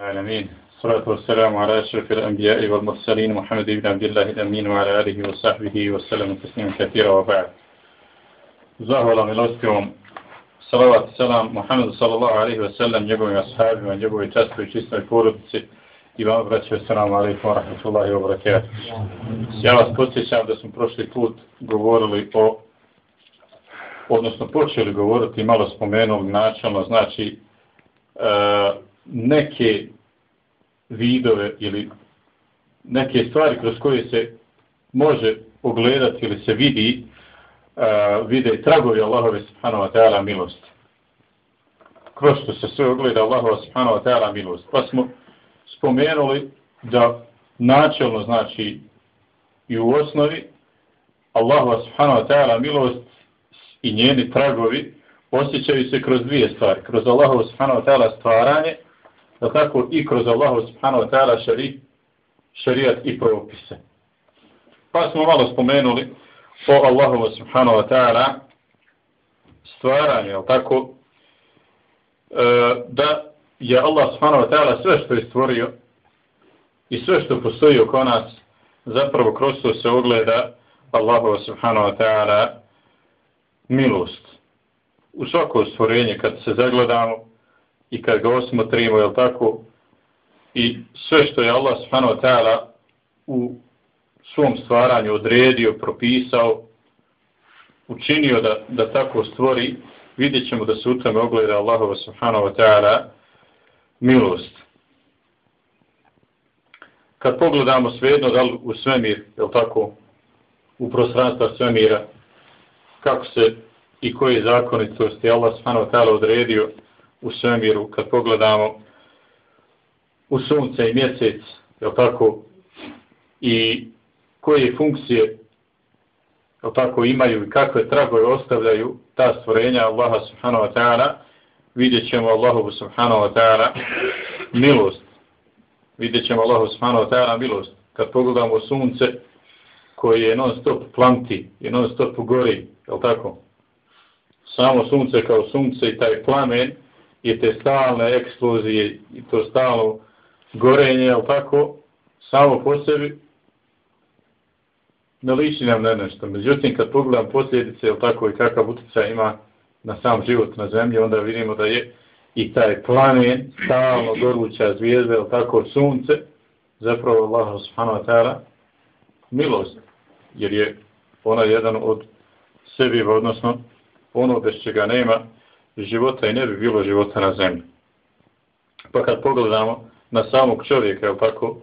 العالمين الصلاة والسلام على أشرف الأنبياء والمرسلين محمد بن عبد الله الأمين وعلى آله وصحبه وسلم تسليما كثيرا وبعد زهولا ملوستكم صلوات السلام محمد صلى الله عليه وسلم نjegovim ashabima, njegovoj častoj čistoj porodici i vam braćo, assalamu alaikum wa rahmatullahi wa barakatuh. Ja vas podsjećam da smo prošli put govorili o, odnosno počeli govoriti, malo spomenuli načalno, znači e, neke vidove ili neke stvari kroz koje se može pogledati ili se vidi uh, vide tragovi Allahove subhanahu wa ta'ala milosti. Kroz što se sve ogleda Allahove subhanahu wa ta'ala milost. Pa smo spomenuli da načelno znači i u osnovi Allahova subhanahu wa ta'ala milost i njeni tragovi osjećaju se kroz dvije stvari. Kroz Allahovo subhanahu wa ta'ala stvaranje da tako i kroz Allahu subhanahu wa ta'ala šari, šarijat i propise. Pa smo malo spomenuli o Allahu subhanahu wa ta'ala stvaranje, ali tako, e, da je Allah subhanahu wa ta'ala sve što je stvorio i sve što postoji oko nas, zapravo kroz to se ogleda Allahu subhanahu wa ta'ala milost. U svako stvorenje kad se zagledamo, i kad ga osmotrimo, je tako, i sve što je Allah subhanahu wa ta'ala u svom stvaranju odredio, propisao, učinio da, da tako stvori, vidjet ćemo da se u tome ogleda Allahova subhanahu wa ta'ala milost. Kad pogledamo svejedno da li u svemir, je tako, u prostranstva svemira, kako se i koje zakonitosti Allah subhanahu wa ta'ala odredio, u svemiru, kad pogledamo u sunce i mjesec, je tako, i koje funkcije je tako imaju i kakve tragove ostavljaju ta stvorenja Allaha subhanahu wa ta'ala, vidjet ćemo Allahu subhanahu wa ta'ala milost. Vidjet ćemo Allahu subhanahu wa ta'ala milost. Kad pogledamo sunce koje je non stop planti i non stop gori, je tako? Samo sunce kao sunce i taj plamen, i te stalne eksplozije i to stalno gorenje, jel tako, samo po sebi, ne liči nam ne nešto. Međutim, kad pogledam posljedice, jel tako, i kakav utjecaj ima na sam život na zemlji, onda vidimo da je i taj planet, stalno goruća zvijezda, jel tako, sunce, zapravo Allah subhanahu wa ta'ala, milost, jer je ona jedan od sebi, odnosno ono bez čega nema, života i ne bi bilo života na zemlji. Pa kad pogledamo na samog čovjeka, je tako,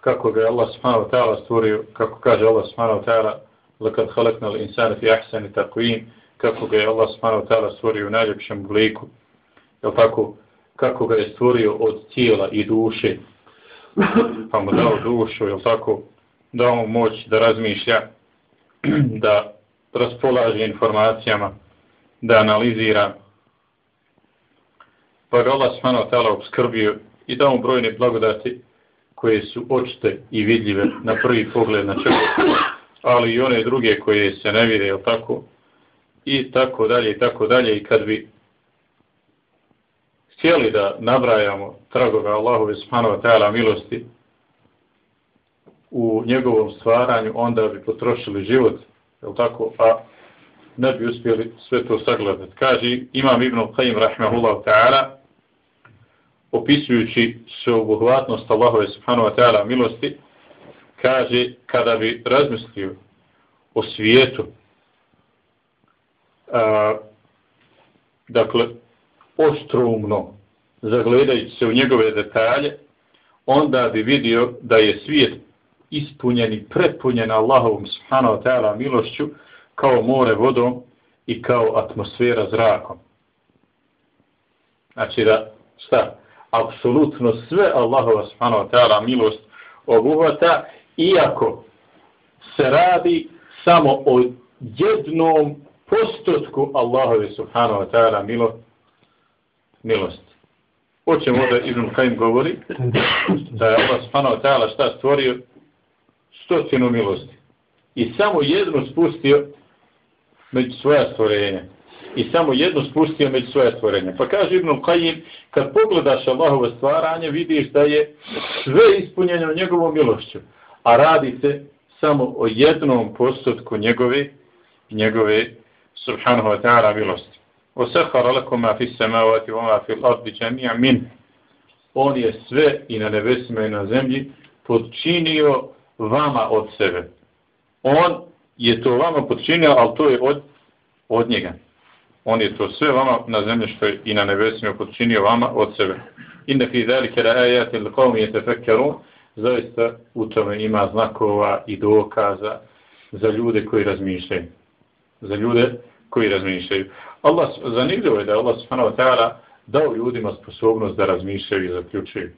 kako ga je Allah subhanahu wa ta'ala stvorio, kako kaže Allah subhanahu wa ta'ala, lakad halakna li insana fi ahsani takuim, kako ga je Allah subhanahu wa ta'ala stvorio u najljepšem obliku, je tako, kako ga je stvorio od tijela i duše, pa mu dao dušu, je tako, dao mu moć da razmišlja, da raspolaže informacijama, da analizira, pa ga Allah subhanahu wa ta'ala obskrbio i dao mu brojne blagodati koje su očite i vidljive na prvi pogled na čovjeku, ali i one druge koje se ne vide, jel tako? I tako dalje, i tako dalje. I kad bi htjeli da nabrajamo tragove Allahove subhanahu wa ta'ala milosti u njegovom stvaranju, onda bi potrošili život, jel tako? A ne bi uspjeli sve to sagledati. Kaže Imam Ibn Qayyim rahmehullah ta'ala opisujući sveobuhvatnost Allahove subhanahu wa ta'ala milosti, kaže kada bi razmislio o svijetu, a, dakle, ostrumno, zagledajući se u njegove detalje, onda bi vidio da je svijet ispunjen i prepunjen Allahovom subhanahu wa ta'ala milošću kao more vodom i kao atmosfera zrakom. Znači da, šta? Apsolutno sve Allahova subhanahu wa ta'ala milost obuhvata, iako se radi samo o jednom postotku Allahove subhanahu wa ta'ala milo, milost. Hoćemo da Ibn Kajim govori da je Allah subhanahu wa ta'ala šta stvorio stotinu milosti. I samo jednu spustio među svoja stvorenja i samo jednu spustio među svoje stvorenje. Pa kaže Ibn Qajim, kad pogledaš Allahove stvaranje, vidiš da je sve ispunjeno njegovom milošću, a radi se samo o jednom postotku njegove, njegove subhanahu wa ta'ala milosti. وسخر لكم ما في السماوات وما في الأرض جميعا منه on je sve i na nebesima i na zemlji podčinio vama od sebe. On je to vama podčinio, ali to je od, od njega. On je to sve vama na zemlji što je i na nebesima podčinio vama od sebe. Inna fi dalike la ajati li qavmi zaista u tome ima znakova i dokaza za ljude koji razmišljaju. Za ljude koji razmišljaju. Allah, zanimljivo je da Allah subhanahu wa ta'ala dao ljudima sposobnost da razmišljaju i zaključuju.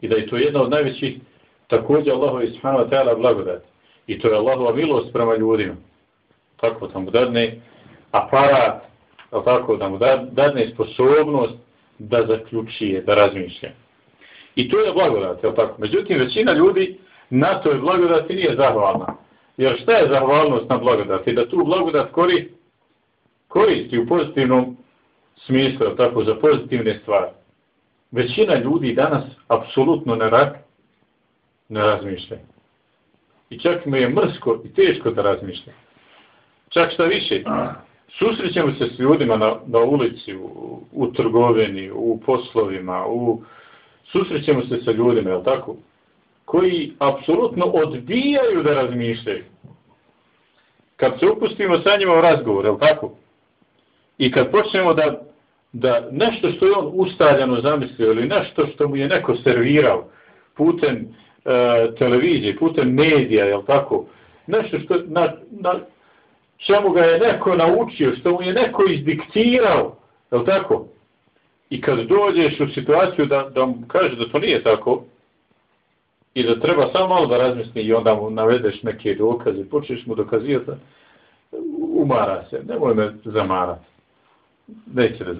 I da je to jedna od najvećih također Allahove subhanahu wa ta'ala blagodat. I to je Allahova milost prema ljudima. Tako da mu dadne aparat, tako da mu dadne sposobnost da zaključuje, da razmišlja. I to je blagodat, je tako? Međutim, većina ljudi na toj blagodati nije zahvalna. Jer šta je zahvalnost na blagodati? Da tu blagodat kori, koristi u pozitivnom smislu, tako, za pozitivne stvari. Većina ljudi danas apsolutno ne, rak, ne razmišlja. I čak mi je mrsko i teško da razmišlja. Čak šta više, susrećemo se s ljudima na, na ulici, u, u trgovini, u poslovima, u, susrećemo se sa ljudima, je tako? koji apsolutno odbijaju da razmišljaju. Kad se upustimo sa njima u razgovor, je tako? I kad počnemo da, da nešto što je on ustaljano zamislio ili nešto što mu je neko servirao putem e, televizije, putem medija, je tako? Nešto što, na, na čemu ga je neko naučio, što mu je neko izdiktirao, je tako? I kad dođeš u situaciju da, da mu kaže da to nije tako, i da treba samo malo da razmisli i onda mu navedeš neke dokaze, počneš mu dokazivati, umara se, nemoj me zamarati. Neće da,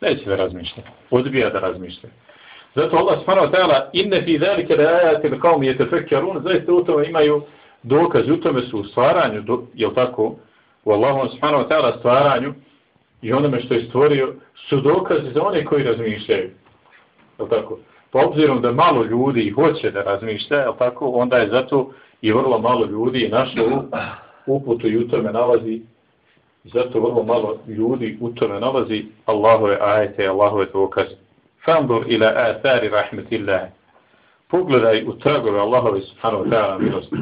neće da razmišlja, odbija da razmišlja. Zato Allah subhanahu wa ta'ala inne fi zalike da ajate da kao mi je zaista u tome imaju dokaze, u tome su u stvaranju, do, jel tako, u Allahom subhanahu wa ta'ala stvaranju i onome što je stvorio, su dokaze za one koji razmišljaju. Je tako? Pa obzirom da malo ljudi hoće da razmišlja, je tako, onda je zato i vrlo malo ljudi našlo uputu i u tome nalazi zato vrlo malo ljudi u tome nalazi Allahove ajete i Allahove dokaze. Fandur ila athari rahmetillah. Pogledaj u tragove Allahove subhanahu wa ta'ala milosti.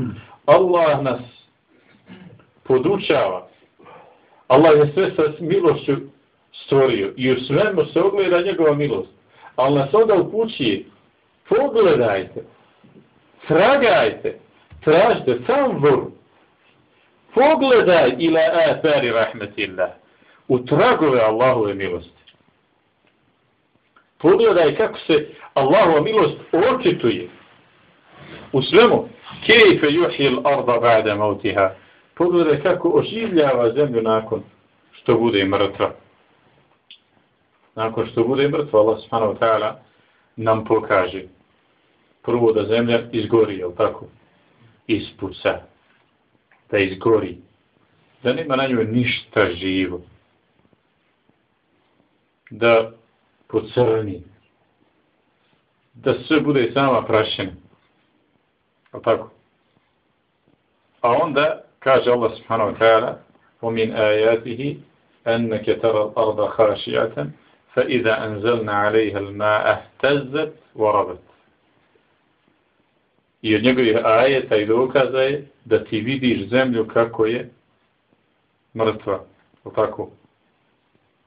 Allah nas podučava. Allah je sve sa milošću stvorio i u svemu se ogleda njegova milost. Ali nas onda upući, pogledajte, tragajte, tražite, sam vr, pogledaj ila afari rahmetillah, u tragove Allahove milosti. Pogledaj kako se Allahova milost očituje u svemu. Kejfe juhil arda ba'da mautiha. Pogledaj kako oživljava zemlju nakon što bude mrtva nakon što bude mrtva, Allah subhanahu wa ta'ala nam pokaže prvo da zemlja izgori, jel tako? Ispuca. Da izgori. Da nema na njoj ništa živo. Da pocrni. Da sve bude sama prašena. Jel tako? A onda kaže Allah subhanahu wa ta'ala ومن آياته أنك ترى الأرض خاشعة فإذا أنزلنا عليها الماء اهتزت وربت I od njegovih ajeta i dokaza je da ti vidiš zemlju kako je mrtva. O tako.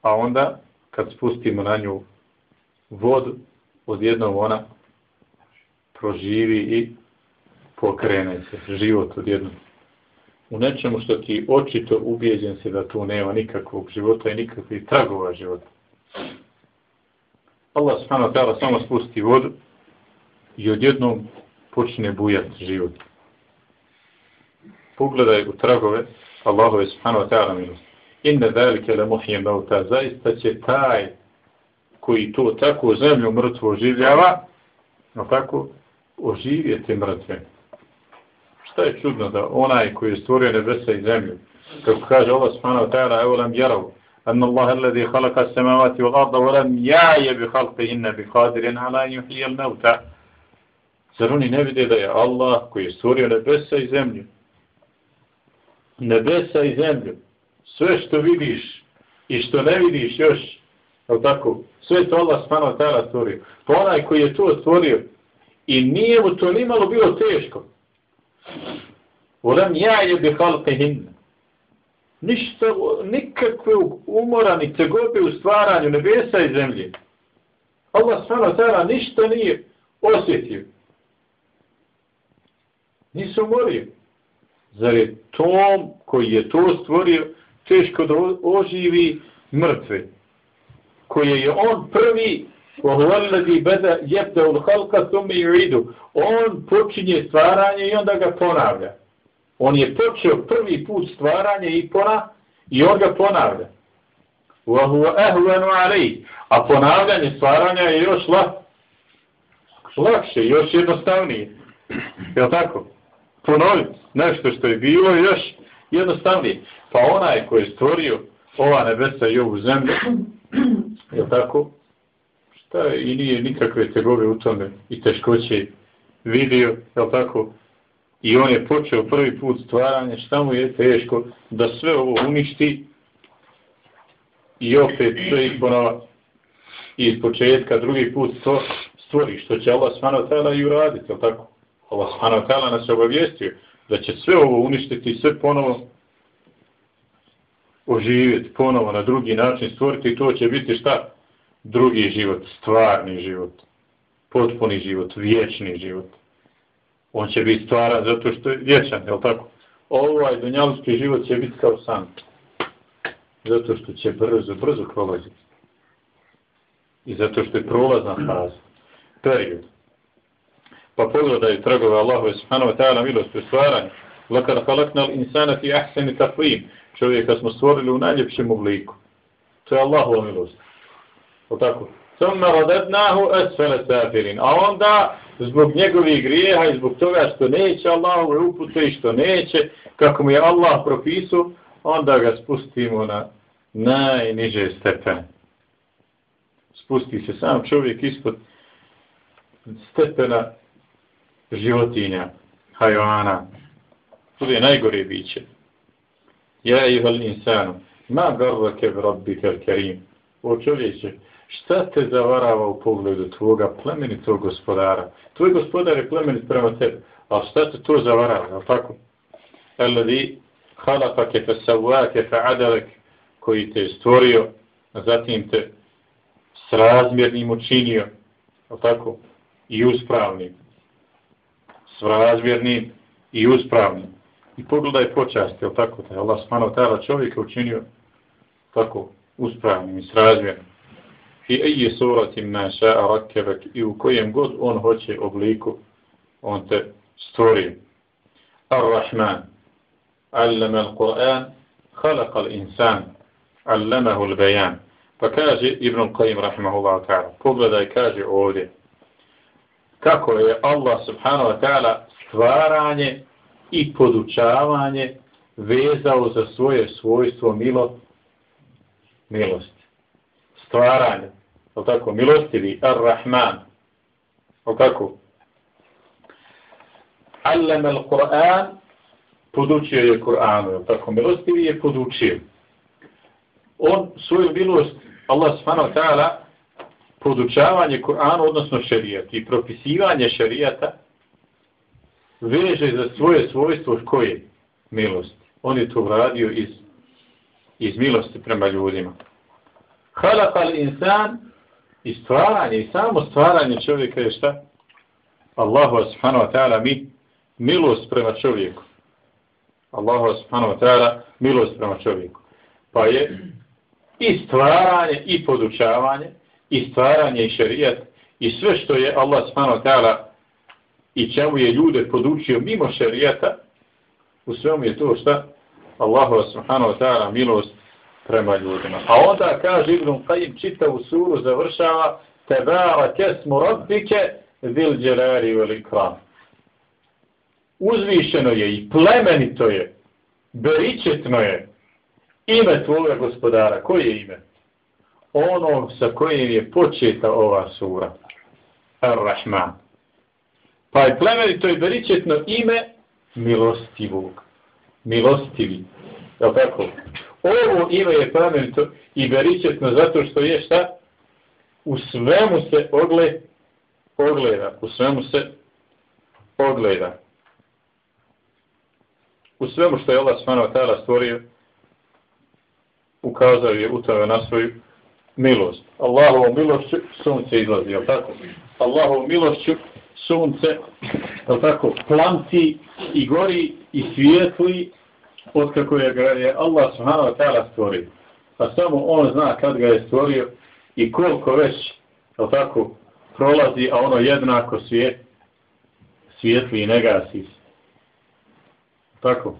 A onda, kad spustimo na nju vodu, odjednom ona proživi i pokrene se. Život odjednom. U nečemu što ti očito ubijeđen si da tu nema nikakvog života i nikakvih tragova života. Allah subhanahu wa ta'ala samo spusti vodu i odjednom počne bujati život. Pogledaj u tragove Allahove subhanahu wa ta'ala milost. Inne dalike le muhijem bauta, zaista će taj koji to tako zemlju mrtvo oživljava, no tako oživjeti mrtve. Šta je čudno da onaj koji je stvorio nebesa i zemlju, Kako kaže Allah subhanahu wa ta'ala, evo lam jarav, أن الله الذي خلق السماوات والأرض ولم يعي بخلقهن بقادر على أن يحيي الموتى Zar oni ne vide da je Allah koji je stvorio nebesa i zemlju? Nebesa i zemlju. Sve što vidiš i što ne vidiš još, je tako? Sve to Allah spano tada stvorio. Pa onaj koji je to stvorio i nije mu to nimalo bilo teško. Volem ja je bi halke. Ništa, nikakve umora ni tegobe u stvaranju nebesa i zemlje. Allah spano tada ništa nije osjetio nisu umorio. Zar je tom koji je to stvorio teško da oživi mrtve? Koje je on prvi وَهُوَلَّذِي بَدَ يَبْدَ الْحَلْقَ ثُمِ يُعِدُ On počinje stvaranje i onda ga ponavlja. On je počeo prvi put stvaranje i pona i on ga ponavlja. وَهُوَ أَهْوَنُ عَلَيْهِ A ponavljanje stvaranja je još la, lakše, još jednostavnije. Je tako? ponoviti nešto što je bilo još jednostavnije. Pa onaj koji je stvorio ova nebesa i ovu zemlju, je tako? Šta i nije nikakve tegove u tome i teškoće vidio, je tako? I on je počeo prvi put stvaranje, šta mu je teško da sve ovo uništi i opet sve ih iz početka drugi put to stvori, što će Allah svano tela i uraditi, je tako? Allah subhanahu Tela nas je obavijestio da će sve ovo uništiti i sve ponovo oživjeti, ponovo na drugi način stvoriti i to će biti šta? Drugi život, stvarni život, potpuni život, vječni život. On će biti stvaran zato što je vječan, je li tako? Ovaj dunjalučki život će biti kao san. Zato što će brzo, brzo prolaziti. I zato što je prolazna faza. Period. Pa pogledaj tragove Allahu subhanahu wa ta'ala milosti u stvaranju. Lakar halaknal insana fi ahsani taqvim. Čovjeka smo stvorili u najljepšem obliku. To je Allahova milost. O tako. Thumma radadnahu asfala safirin. A onda zbog njegovih grijeha i zbog toga što neće Allahove upute i što neće, kako mu je Allah propisao, onda ga spustimo na najniže stepene. Spusti se sam čovjek ispod stepena životinja, hajvana. To je najgore biće. Ja i val insanu, ma garrake v rabbi kel kerim. O čovječe, šta te zavarava u pogledu tvoga plemenitog gospodara? Tvoj gospodar je plemenit prema tebi, ali šta te to zavarava, je tako? Eladi halakake fe savake fe adalek, koji te je stvorio, a zatim te s razmjernim učinio, je tako? I uspravnim S razmjernim i uspravnim. I pogledaj počast, je tako da je Allah smano tada čovjeka učinio tako uspravnim i srazmjernim fi eji ma ša'a rakebek i u kojem god on hoće obliku, on te stvori. Ar-Rahman, allama al-Quran, khalaqa al-insan, allamahu al-bayan. Pa kaže Ibn Qayyim rahimahullah ta'ala, pogledaj kaže ovdje, kako je Allah subhanahu wa ta'ala stvaranje i podučavanje vezao za svoje svojstvo milo, milost. Stvaranje. O tako, milostivi, ar-Rahman. O tako. Allem al-Quran, podučio je Kur'anu. O tako, milostivi je podučio. On svoju milost, Allah subhanahu wa ta'ala, podučavanje Kur'ana, odnosno šerijat i propisivanje šerijata, veže za svoje svojstvo koje? Milosti. On je to uradio iz, iz milosti prema ljudima. Halakal insan i stvaranje, i samo stvaranje čovjeka je šta? Allahu subhanahu wa ta'ala mi milost prema čovjeku. Allahu subhanahu wa ta'ala milost prema čovjeku. Pa je i stvaranje i podučavanje i stvaranje i šerijat i sve što je Allah subhanahu wa ta'ala i čemu je ljude podučio mimo šerijata, u svemu je to šta? Allahu subhanahu wa ta'ala milost prema ljudima. A onda kaže Ibn Qajim čita u suru završava Tebara kesmu rabbike zil dželari vel. Uzvišeno je i plemenito je beričetno je ime tvoga gospodara. Koje je ime? Ono sa kojim je početa ova sura. Ar-Rahman. Pa je plemenito i beričetno ime milostivog. Milostivi. Je li tako? Ovo ime je plemenito i beričetno zato što je šta? U svemu se ogle, ogleda. U svemu se ogleda. U svemu što je Allah svano stvorio, ukazao je u tome na svoju milost. Allahovom milošću sunce izlazi, je tako? Allahovom milošću sunce, je tako, planti i gori i svijetli od kako je ga je Allah subhanahu wa ta'ala stvorio. Pa samo on zna kad ga je stvorio i koliko već, je tako, prolazi, a ono jednako svijet, svijetli i ne gasi se. Tako,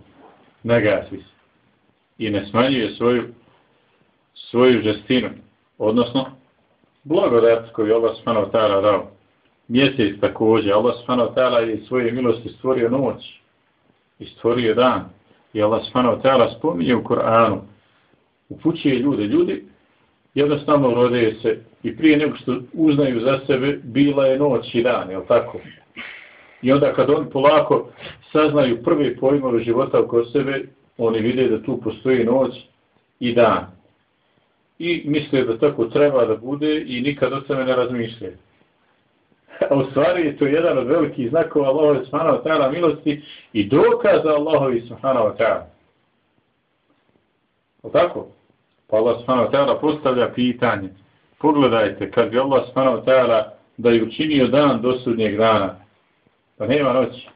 ne gasi se. I ne smanjuje svoju, svoju žestinu, odnosno blagodat koju Allah subhanahu wa ta'ala dao mjesec također. Allah subhanahu wa ta'ala je svoje milosti stvorio noć i stvorio dan. I Allah subhanahu wa ta'ala spominje u Koranu, upućuje ljude. Ljudi jednostavno rode se i prije nego što uznaju za sebe, bila je noć i dan, jel tako? I onda kad oni polako saznaju prve pojmove života oko sebe, oni vide da tu postoji noć i dan. I misle da tako treba da bude i nikad o sebe ne razmišljaju. A u stvari je to jedan od velikih znakova Allahove subhanahu wa ta'ala milosti i dokaza Allahovi subhanahu wa ta'ala. O tako? Pa Allah subhanahu wa ta'ala postavlja pitanje. Pogledajte, kad bi Allah subhanahu wa ta'ala da je učinio dan do sudnjeg dana, pa nema noći.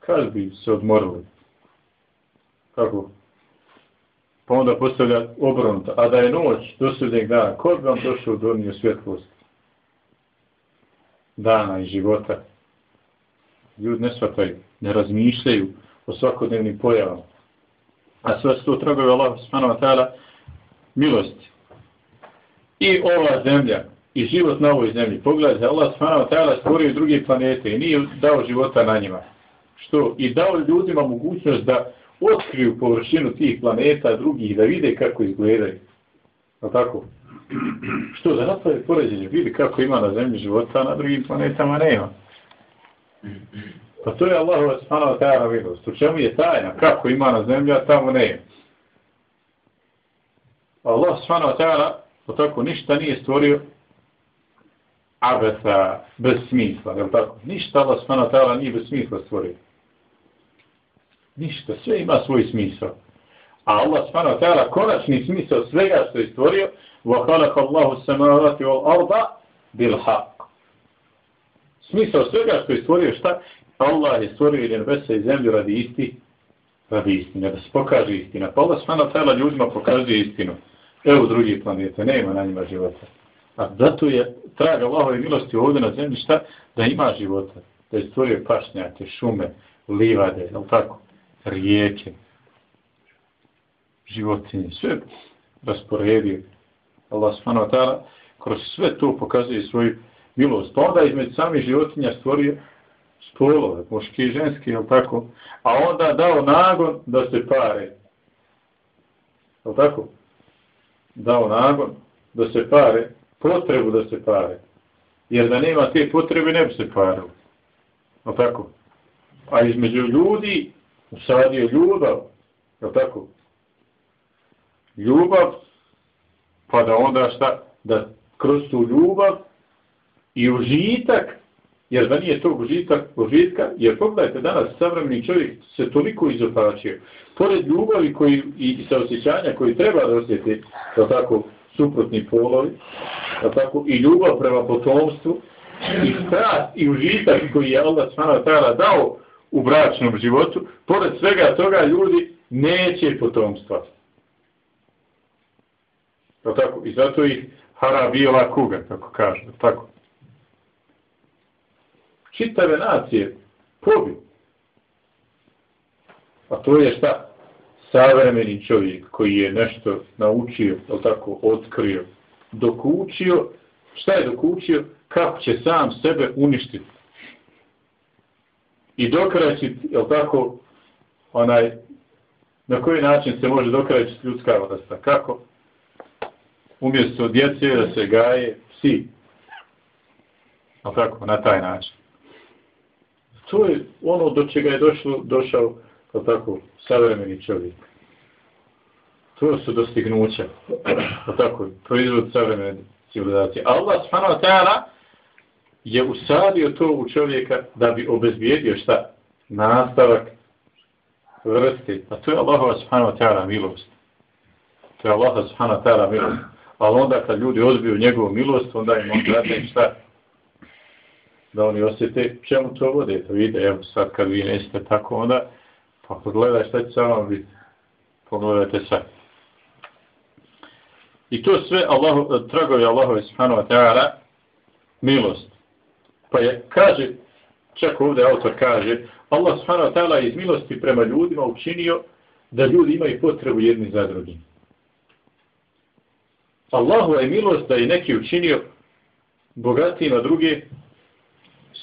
Kad bi se odmorili? Kako? Pa onda postavlja obronta. A da je noć do sudnjeg dana, kod bi vam došao do nje svjetlost? Dana i života. Ljudi ne shvataju, ne razmišljaju o svakodnevnim pojavama. A sve su to trebaju Allah subhanahu wa ta'ala milosti. I ova zemlja, i život na ovoj zemlji. Pogledajte, Allah subhanahu wa ta'ala stvorio druge planete i nije dao života na njima. Što? I dao ljudima mogućnost da otkriju površinu tih planeta drugih, da vide kako izgledaju. Je tako? Što da napravi poređenje, vidi kako ima na zemlji života, a na drugim planetama nema. Pa to je Allahova subhanahu wa tajna milost. U čemu je tajna? Kako ima na zemlji, a tamo nema. Pa Allah subhanahu wa ta'ala po tako ništa nije stvorio abesa bez smisla, je tako? Ništa Allah subhanahu wa ta'ala nije bez smisla stvorio. Ništa, sve ima svoj smisao. A Allah subhanahu wa ta'ala konačni smisao svega što je stvorio وَخَلَقَ اللَّهُ السَّمَاوَاتِ وَالْأَرْضَ بِالْحَقِّ Smisao svega što je stvorio šta? Allah je stvorio i nebesa i zemlju radi isti, radi istine, da se pokaže istina. Pa Allah svana tela ljudima pokazuje istinu. Evo drugi planete, nema na njima života. A zato je traga Allahove milosti ovdje na zemlji šta? Da ima života. Da je stvorio pašnjake, šume, livade, je tako? Rijeke, životinje, sve rasporedio. Allah subhanahu wa ta'ala kroz sve to pokazuje svoju milost. Pa onda između samih životinja stvorio spolove, muški i ženski, je tako? A onda dao nagon da se pare. Je tako? Dao nagon da se pare, potrebu da se pare. Jer da nema te potrebe ne bi se parilo. Je tako? A između ljudi usadio ljubav. Je tako? Ljubav pa da onda šta, da kroz tu ljubav i užitak, jer da nije to užitak, užitka, jer pogledajte danas savremeni čovjek se toliko izopačio, pored ljubavi koji, i sa osjećanja koji treba da osjeti, da tako, suprotni polovi, da tako, i ljubav prema potomstvu, i strast i užitak koji je Allah s.a. dao u bračnom životu, pored svega toga ljudi neće potomstva. No tako, I zato ih hara bijela kuga, kako kaže. Tako. Čitave nacije pobi. A to je šta? Savremeni čovjek koji je nešto naučio, tako, otkrio, dokučio, šta je dokučio? Kako će sam sebe uništiti. I dokraći, je tako, onaj, na koji način se može dokrajiti ljudska vrsta. Kako? Umjesto djece da se gaje psi. No tako, na taj način. To je ono do čega je došlo, došao, kao tako, savremeni čovjek. To su dostignuća. Kao tako, proizvod savremene civilizacije. Allah, subhanahu wa ta'ala, je usadio to u čovjeka da bi obezbijedio šta? Nastavak vrste. A to je Allah subhanahu wa ta'ala milost. To je Allah subhanahu wa ta'ala milost. Ali onda kad ljudi odbiju njegovu milost, onda im on zate šta? Da oni osjete čemu to vode. To vide, evo sad kad vi nesete tako, onda pa pogledaj šta će samo biti. Pogledajte sad. I to sve Allah, tragovi Allahove subhanahu wa ta'ala milost. Pa je, kaže, čak ovdje autor kaže, Allah subhanahu wa ta'ala iz milosti prema ljudima učinio da ljudi imaju potrebu jedni za drugim. Allahu je milost da je neki učinio bogatiji na druge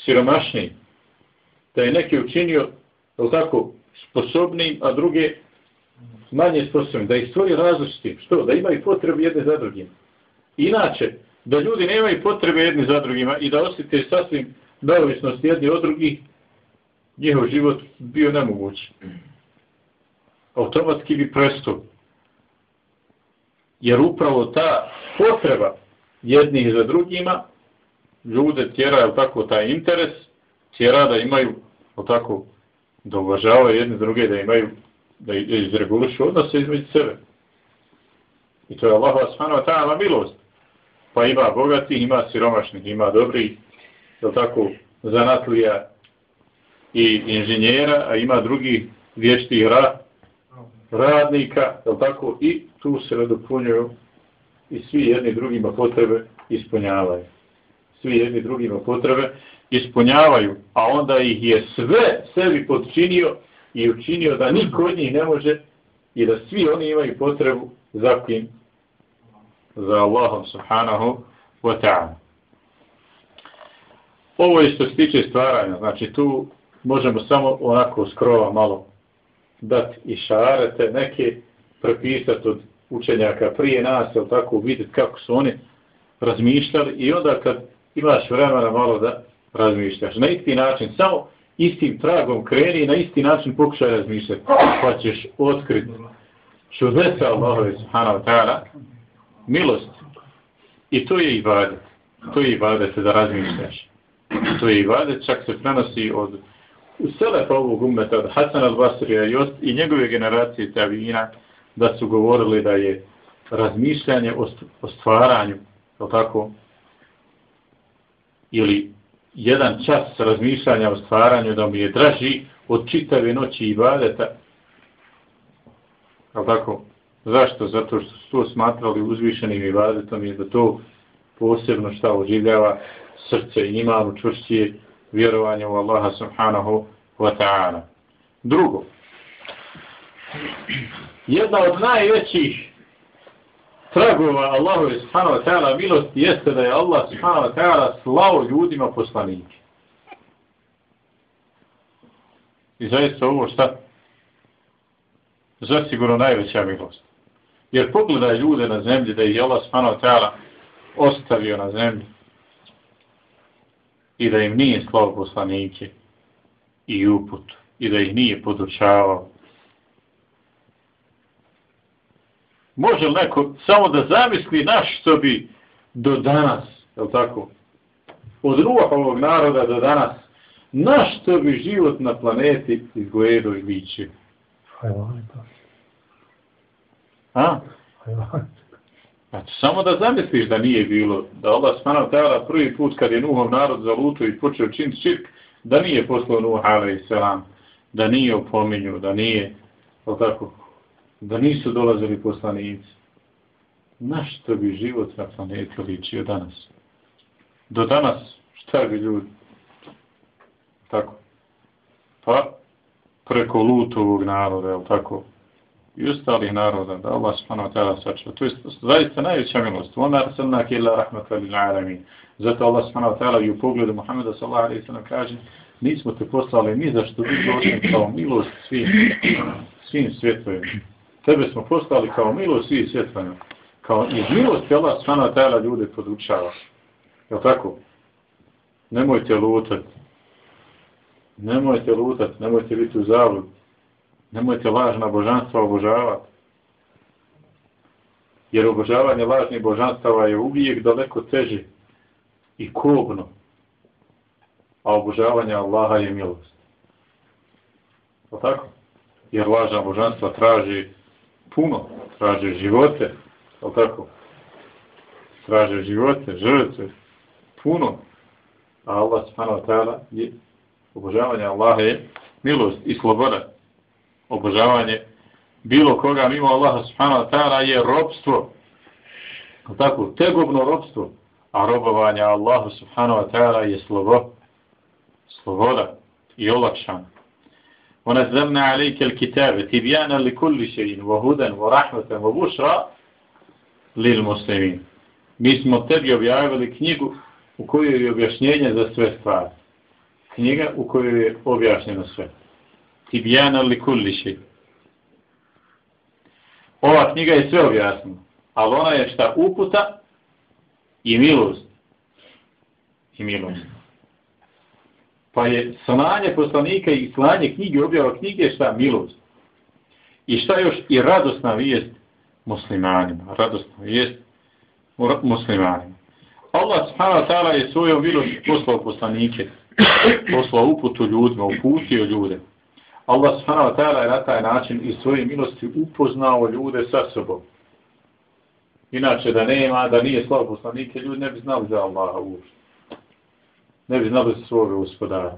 siromašniji. Da je neki učinio tako, sposobnim, a druge manje sposobnim. Da ih stvori različitim. Što? Da imaju potrebe jedni za drugim. Inače, da ljudi nemaju potrebe jedni za drugima i da osjete sasvim neovisnost jedni od drugih, njihov život bio nemoguć. Automatski bi prestao. Jer upravo ta potreba jednih za drugima ljude tjera, je tako, taj interes, tjera da imaju, jel tako, da uvažavaju jedne druge, da imaju, da izregulišu odnose između sebe. I to je Allah vas manova ta'ala milost pa ima bogatih, ima siromašnih, ima dobri, jel tako, zanatlija i inženjera, a ima drugi vještih ra, radnika, je tako, i tu se nadopunjuju i svi jedni drugima potrebe ispunjavaju. Svi jedni drugima potrebe ispunjavaju, a onda ih je sve sebi podčinio i učinio da niko od njih ne može i da svi oni imaju potrebu za kim za Allahom subhanahu wa ta'ala. Ovo je što se tiče stvaranja, znači tu možemo samo onako skrova malo dati i šarete, neke prepisati od učenjaka prije nas, jel tako vidjeti kako su oni razmišljali i onda kad imaš vremena malo da razmišljaš na isti način, samo istim tragom kreni i na isti način pokušaj razmišljati, pa ćeš otkriti čudesa Allahove subhanahu ta'ala milost. I to je ibadet. To je ibadet da razmišljaš. To je ibadet, čak se prenosi od selefa ovog umeta, od Hasan al-Basrija i, i njegove generacije Tavina, da su govorili da je razmišljanje o, o stvaranju, je tako, ili jedan čas razmišljanja o stvaranju da mi je draži od čitave noći i badeta. je tako, Zašto? Zato što su to smatrali uzvišenim i vadetom je da to posebno šta oživljava srce i imamo čvršćije vjerovanje u Allaha subhanahu wa ta'ala. Drugo, jedna od najvećih tragova Allahu subhanahu wa ta'ala milosti jeste da je Allah subhanahu wa ta'ala slao ljudima poslanike. I zaista ovo šta? Zasigurno najveća milost. Jer pogledaj ljude na zemlji da je Allah subhanahu wa ta'ala ostavio na zemlji i da im nije slao poslanike i uput i da ih nije podučavao. Može li neko samo da zamisli naš što bi do danas, je tako, od ruha ovog naroda do danas, naš što bi život na planeti izgledao i. Hvala, hvala. A? Znači, samo da zamisliš da nije bilo, da Allah smanav tajala prvi put kad je Nuhov narod zalutio i počeo čin širk, da nije poslao Nuh a.s. selam, da nije opominju, da nije, tako, da nisu dolazili poslanici. Na što bi život na planetu ličio danas? Do danas, šta bi ljudi? Tako. Pa, preko lutovog naroda, je tako? I ostalih naroda, da Allah subhanahu wa ta'ala sačuva. To je zaista najveća milost. Ona arsalna killa rahmata lil alamin. Zato Allah subhanahu wa ta'ala i u pogledu Muhammeda sallallahu alaihi sallam kaže nismo te poslali ni za što biti osim kao milost svim, svim svjetovima. Tebe smo poslali kao milost svim svjetovima. Kao iz milosti Allah subhanahu wa ta'ala ljude podučava. Je tako? Nemojte lutati. Nemojte lutati, nemojte biti u zavlju. Nemojte lažna božanstva obožavati. Jer obožavanje lažnih božanstava je uvijek daleko teže i kobno. A obožavanje Allaha je milost. O tako? Jer lažna božanstva traži puno, traži živote, o tako? Traži živote, žrtve, puno. A Allah subhanahu wa ta'ala je obožavanje Allaha je milost i sloboda Obožavanje bilo koga mimo Allaha subhanahu wa ta'ala je robstvo. Tako, tegobno robstvo. A robovanje Allahu subhanahu wa ta'ala je slobo, sloboda i olakšan. ونزلنا عليك الكتاب تبيانا لكل شيء وهدى ورحمة وبشرى للمسلمين Mi smo tebi objavili knjigu u kojoj je objašnjenje za sve stvari. Knjiga u kojoj je objašnjeno sve. Tibijana li kulliši. Ova knjiga je sve objasnila, ali ona je šta uputa i milost. I milost. Pa je slanje poslanika i slanje knjige, objava knjige šta milost. I šta još i radosna vijest muslimanima. Radosna vijest muslimanima. Allah subhanahu wa ta'ala je svojom milost poslao poslanike, poslao uputu ljudima, uputio ljude. Allah subhanahu wa ta'ala je na taj način i svoje milosti upoznao ljude sa sobom. Inače da nema, da nije slavo poslanike, ljudi ne bi znali za Allaha uopšte. Ne bi znali za svoga gospodara.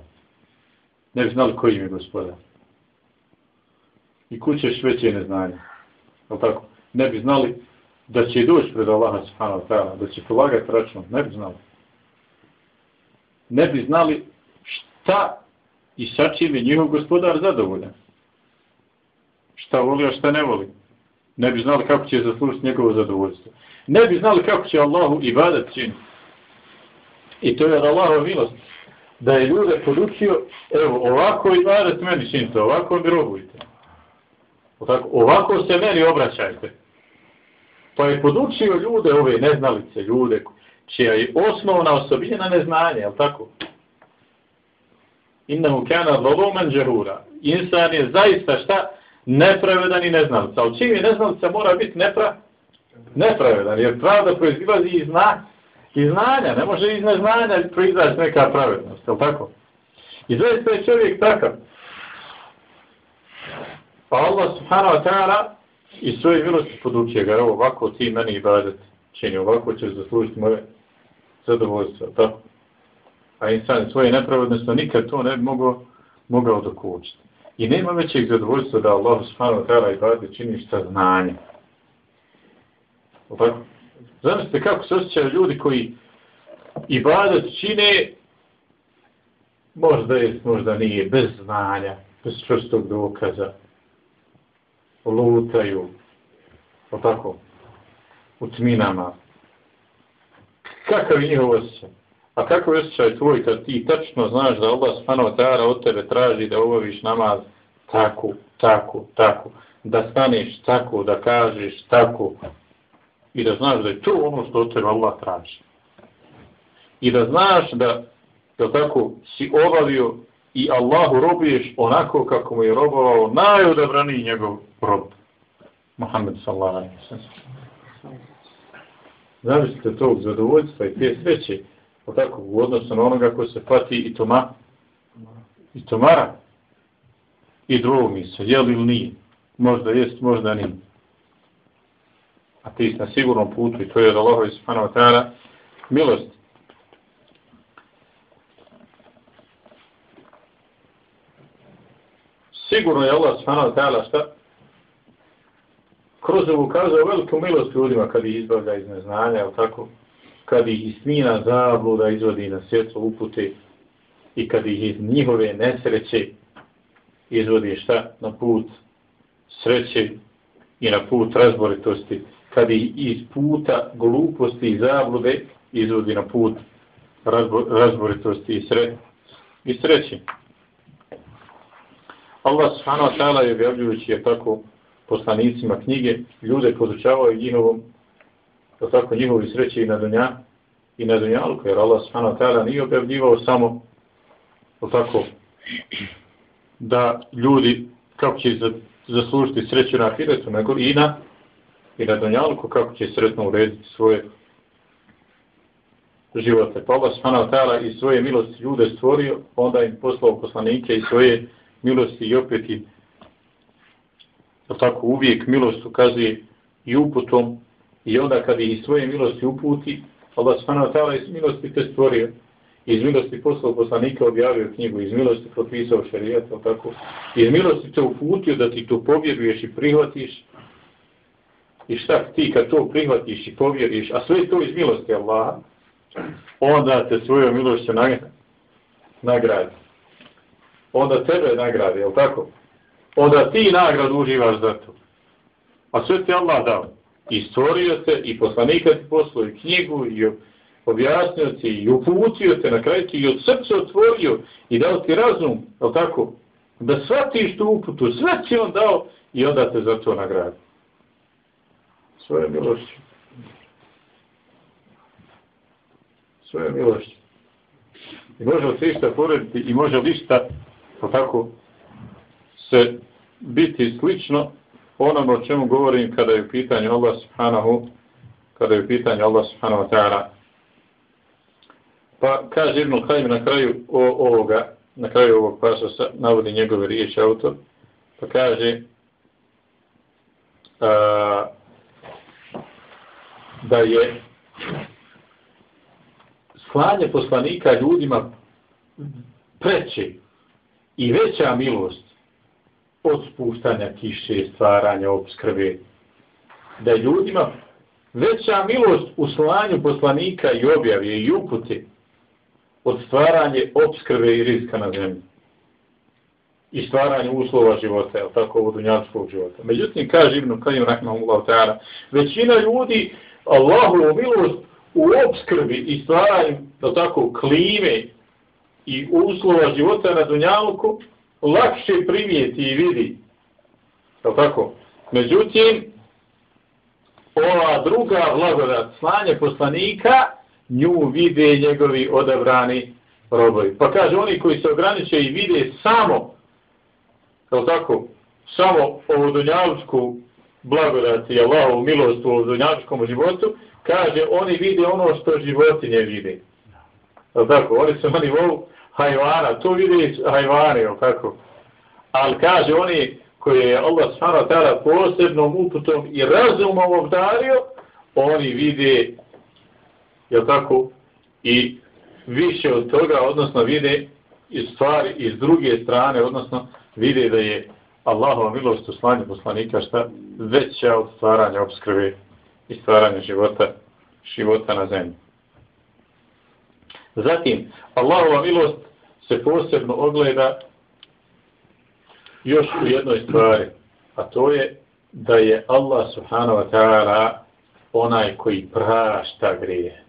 Ne bi znali koji im je gospodar. I kućeš veće neznanje. tako? Ne bi znali da će doći pred Allaha subhanahu wa ta'ala, da će polagati račun. Ne bi znali. Ne bi znali šta i sa čim je njihov gospodar zadovoljan. Šta voli, a šta ne voli. Ne bi znali kako će zaslužiti njegovo zadovoljstvo. Ne bi znali kako će Allahu ibadat činiti. I to je od Allahova milost. Da je ljude podučio, evo, ovako ibadat meni činite, ovako mi robujte. Ovako, ovako se meni obraćajte. Pa je podučio ljude, ove neznalice, ljude, čija je osnovna osobina neznanje, je tako? Innehu kana zolumen džehura. Insan je zaista šta? Nepravedan i neznalica. Ali čim je neznalica mora biti nepra... nepravedan, jer pravda proizgivazi iz, zna... iz znanja. Ne može iz neznanja proizvati neka pravednost, je tako? I zaista je čovjek takav. Pa Allah subhanahu wa ta'ala i svoje milosti podučuje ga, evo ovako ti meni ibadet čini, ovako ćeš zaslužiti moje zadovoljstvo, tako? A insan svoje nepravodnosti nikad to ne bi mogao, mogao dokučiti. I nema većeg zadovoljstva da Allah subhanahu wa ta'ala i bade čini šta znanje. Zamislite kako se osjećaju ljudi koji i bade čine možda je, možda nije, bez znanja, bez čvrstog dokaza, lutaju, o tako, u tminama. Kakav je njihov osjećaj? A kako je osjećaj tvoj kad ti tačno znaš da Allah subhanahu ta'ala od tebe traži da obaviš namaz tako, tako, tako, da staneš tako, da kažeš tako i da znaš da je to ono što od tebe Allah traži. I da znaš da, da tako si obavio i Allahu robiješ onako kako mu je robovao najodabraniji njegov rob. Muhammed sallallahu alaihi wa sallam. Zavisite tog zadovoljstva i te sreće o tako, u odnosu na onoga ko se pati i toma, i tomara, i drugog misle, je li ili nije, možda jest, možda nije. A ti si na sigurnom putu i to je od Allahovi subhanahu wa ta'ala milost. Sigurno je Allah subhanahu wa ta'ala šta? Kroz ovu kazao veliku milost ljudima kad ih izbavlja iz neznanja, ali tako? Kad ih iz smina zabluda izvodi na svjetlo upute i kad ih iz njihove nesreće izvodi šta na put sreće i na put razboritosti, kad ih iz puta gluposti i zablude izvodi na put razboritosti i, sre, i sreći. Allah subhanahu wa ta'ala je objavljujući je tako poslanicima knjige, ljude podučavaju njihovom, to tako njihovi sreće i na dunja, i na dunjalku, jer Allah subhanahu wa ta'ala nije objavljivao samo to tako da ljudi kako će zaslužiti sreću na ahiretu, nego i na i na dunjalku kako će sretno urediti svoje živote. Pa Allah subhanahu wa ta'ala i svoje milosti ljude stvorio, onda im poslao poslanike i svoje milosti i opet i tako uvijek milost ukazuje i uputom i onda kad ih svoje milosti uputi, Allah subhanahu wa ta'ala iz milosti te stvorio, iz milosti poslao poslanika objavio knjigu, iz milosti propisao šarijat, tako, iz milosti te uputio da ti to povjeruješ i prihvatiš, i šta ti kad to prihvatiš i povjeriš, a sve to iz milosti Allaha, onda te svojom milošću nagradi. Onda tebe nagradi, je tako? Onda ti nagradu uživaš za to. A sve ti Allah dao. I stvorio te, i poslanika ti poslao, i knjigu, i objasnio ti, i uputio te na kraju ti, i od srca otvorio, i dao ti razum, je tako? Da shvatiš tu uputu, sve ti on dao, i onda te za to nagradi. Svoje milošće. svoje milošće. I može li se išta porediti i može li išta tako se biti slično ponovno o čemu govorim kada je u pitanju Allah subhanahu kada je u pitanju Allah subhanahu wa ta'ala. Pa kaže Ibn Khaym na kraju o, ovoga na kraju ovog pasosa navodi njegove riječi autor pa kaže a, da je slanje poslanika ljudima preće i veća milost od spuštanja kiše, stvaranja, obskrbe. Da je ljudima veća milost u slanju poslanika i objave i upute od stvaranje obskrbe i riska na zemlji. I stvaranje uslova života, je tako, od unjanskog života. Međutim, kaže Ibn Kajim Rahmanullah ta'ala, većina ljudi Allahovu milost u obskrbi i stvaranju do tako klime i uslova života na Dunjaluku lakše primijeti i vidi. Je tako? Međutim, ova druga blagodat slanje poslanika nju vide njegovi odabrani robovi. Pa kaže, oni koji se ograniče i vide samo, je tako, samo ovu dunjavsku blagodat i Allahovu milost u dunjavskom životu, kaže, oni vide ono što životinje vide. Je tako? Oni su na nivou hajvana, to vidi hajvani, kako. Ali kaže, oni koji je Allah s.a. tada posebnom uputom i razumom obdario, oni vide, je tako, i više od toga, odnosno vide iz stvari iz druge strane, odnosno vide da je Allahova milost u slanju poslanika šta veća od stvaranja obskrbe i stvaranja života, života na zemlji. Zatim, Allahova milost se posebno ogleda još u jednoj stvari, a to je da je Allah subhanahu wa ta'ala onaj koji prašta grije.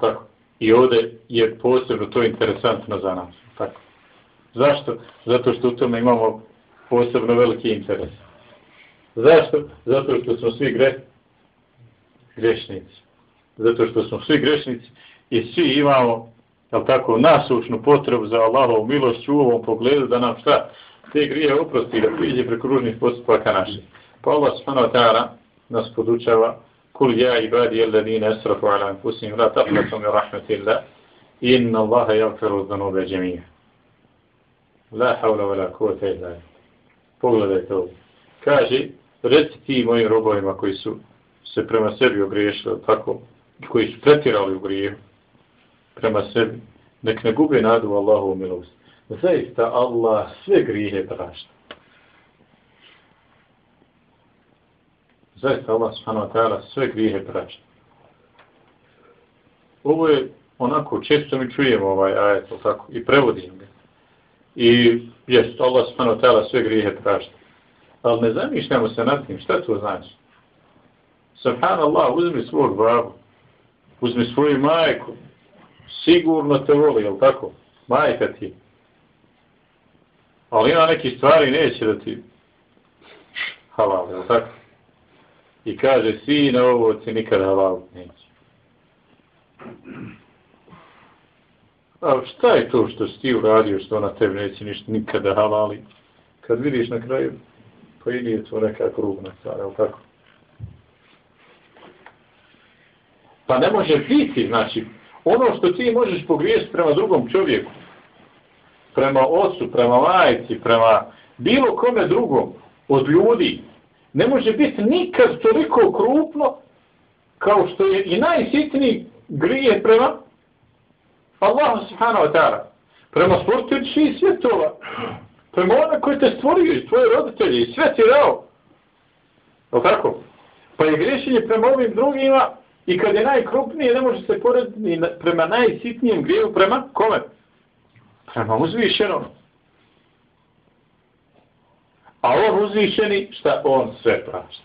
Tako. I ovdje je posebno to interesantno za nas. Tako. Zašto? Zato što u tome imamo posebno veliki interes. Zašto? Zato što smo svi gre... grešnici. Zato što smo svi grešnici i svi imamo jel tako, nasušnu potrebu za Allahovu milost u ovom pogledu da nam šta te grije oprosti da priđe preko ružnih postupaka naših. Pa Allah subhanahu ta'ala nas podučava kul ja ibadi jel esrafu ala anfusim la taqnatu mi rahmetillah inna Allaha javferu zanube džemije. La havla wa la kuvata illa. Pogledajte ovo. Kaže, reci ti mojim robovima koji su se prema sebi ogriješili, tako, koji su pretjerali u grijevu prema sebi, nek ne gube nadu u Allahovu milost. Zaista Allah sve grijehe prašta. Zaista Allah subhanahu wa ta'ala sve grijehe prašta. Ovo je onako, često mi čujemo ovaj ajet, tako, i prevodim ga. I jest, Allah subhanahu wa ta'ala sve grijehe prašta. Ali ne zamišljamo se nad tim, šta to znači? Subhanallah, uzmi svog babu, uzmi svoju majku, sigurno te voli, jel tako? Majka ti. Ali ima neki stvari neće da ti halal, jel tako? I kaže, sine, ovo ti nikada halal neće. A šta je to što si ti uradio, što ona tebi neće ništa nikada halali? Kad vidiš na kraju, pa ili je to neka krugna stvar, jel tako? Pa ne može biti, znači, ono što ti možeš pogriješiti prema drugom čovjeku, prema ocu, prema majici, prema bilo kome drugom od ljudi, ne može biti nikad toliko krupno kao što je i najsitniji grije prema Allahu subhanahu wa ta'ala. Prema stvoritelji svjetova. Prema ona koji te stvorio i tvoje roditelje i sve ti dao. O tako? Pa je griješenje prema ovim drugima i kad je najkrupnije ne može se porediti prema najsitnijem griju prema kome? Prema uzvišenom. A on uzvišeni, šta on sve prašta?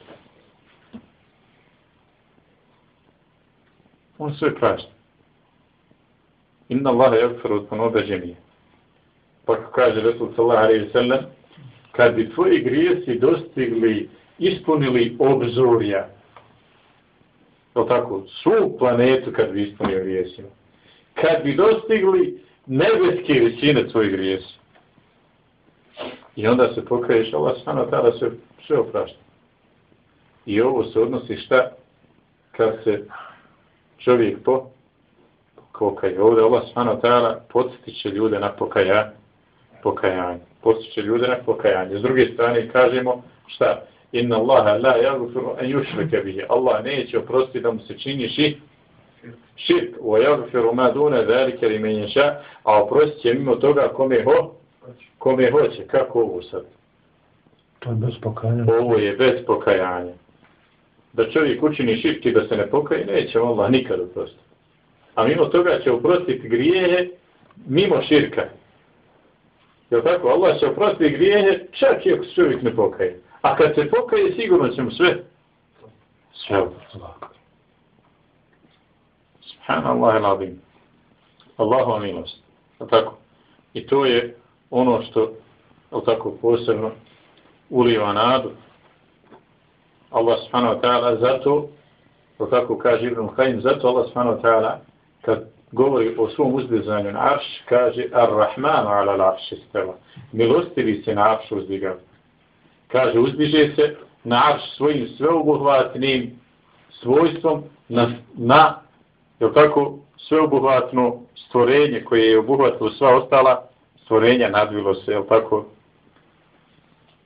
On sve prašta. Inna Allah je ukfar od ponobe džemije. Pa kako kaže Resul sallahu alaihi sallam, kad bi tvoji grijesi dostigli, ispunili obzorja, to tako, svu planetu kad bi ispunio grijesima, kad bi dostigli nebeske većine tvojih grijesa, I onda se pokaješ, Allah stano tada se sve oprašta. I ovo se odnosi šta? Kad se čovjek po pokaje. Ovdje Allah stano tada podsjetiće ljude na pokaja, pokajanje. Podsjetiće ljude na pokajanje. S druge strane kažemo šta? Inna Allaha la yaghfiru an yushraka bihi. Allah neće oprostiti da mu se čini ši širk. Wa yaghfiru ma duna zalika liman yasha. A oprostit će mimo toga kome ho kome hoće, kako ovo sad? To je bez pokajanja. Ovo je bez pokajanja. Da čovjek učini širki da se ne pokaje, neće Allah nikad oprostiti. A mimo toga će oprostiti grijehe mimo širka. Jel tako? Allah će oprostiti grijehe čak i ako se čovjek ne pokaje. A kad se pokaje, sigurno će mu sve sve oprostiti. Subhanallah i ladim. Allahu milost. Jel tako? I to je ono što je tako posebno uliva nadu Allah subhanahu wa ta'ala zato to tako kaže Ibn Khayyim zato Allah subhanahu wa ta'ala kad govori o svom uzdizanju na arš kaže ar-Rahmanu ala l'arš istela milostivi se na arš uzdigav kaže uzdiže se na arš svojim sveobuhvatnim svojstvom na, na je tako sveobuhvatno stvorenje koje je obuhvatilo sva ostala stvorenja nadvilo se, je tako?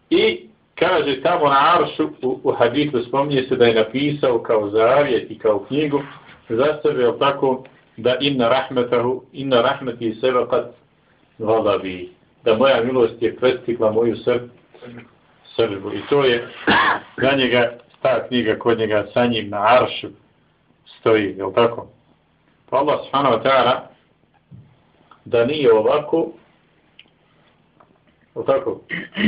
I kaže tamo na Aršu, u, u hadithu spominje se da je napisao kao zavjet i kao knjigu za sebe, jel tako? Da inna rahmetahu, inna rahmeti sebe kad vala. Da moja milost je prestigla moju srp, srbu. I to je za njega, ta knjiga kod njega sa njim na Aršu stoji, je tako? Pa Allah subhanahu wa ta'ala da nije ovako, je tako,